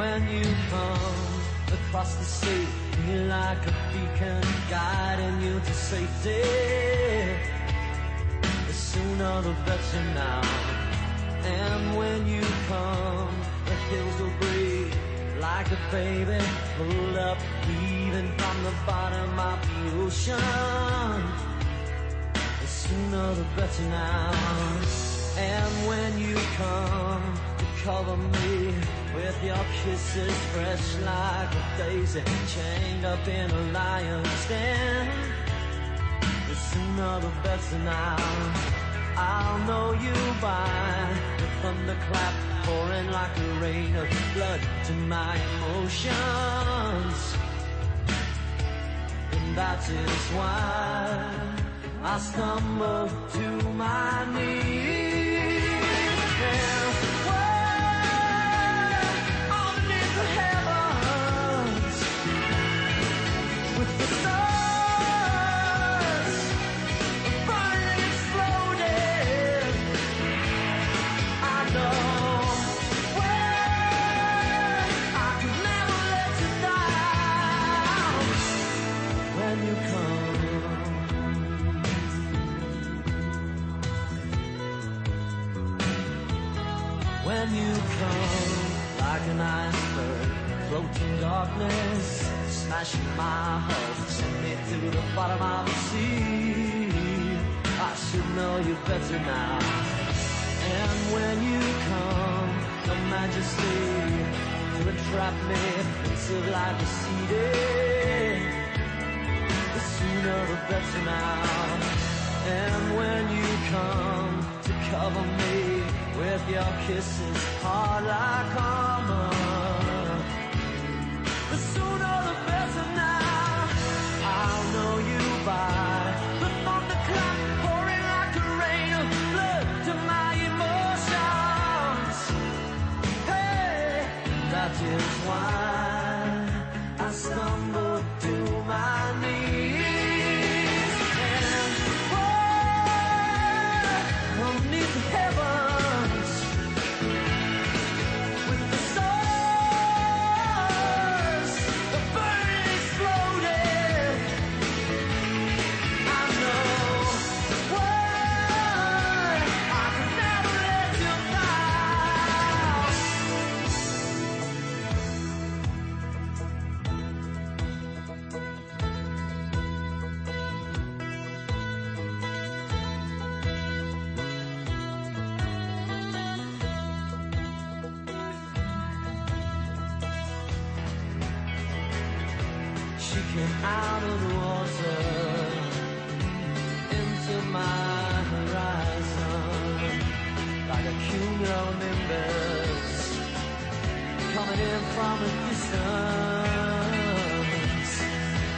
when you come across the sea. You're like a beacon guiding you to safety. The sooner the better now. And when you come, the hills will breathe like a baby pulled up even from the bottom of the ocean. The sooner the better now. And when you come cover me with your kisses fresh like a daisy chained up in a lion's den, the sooner the better now. I'll know you by the thunderclap pouring like a rain of blood to my emotions. And that is why I stumble to my knees. Iceberg, floating darkness, smashing my heart, send me to the bottom of the sea. I should know you better now. And when you come, your majesty, to entrap me, of life receding. The sooner the better now. And when you come to cover me with your kisses hard like armor, She out of the water into my horizon like a cumulonimbus coming in from a distance,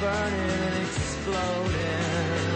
burning and exploding.